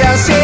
te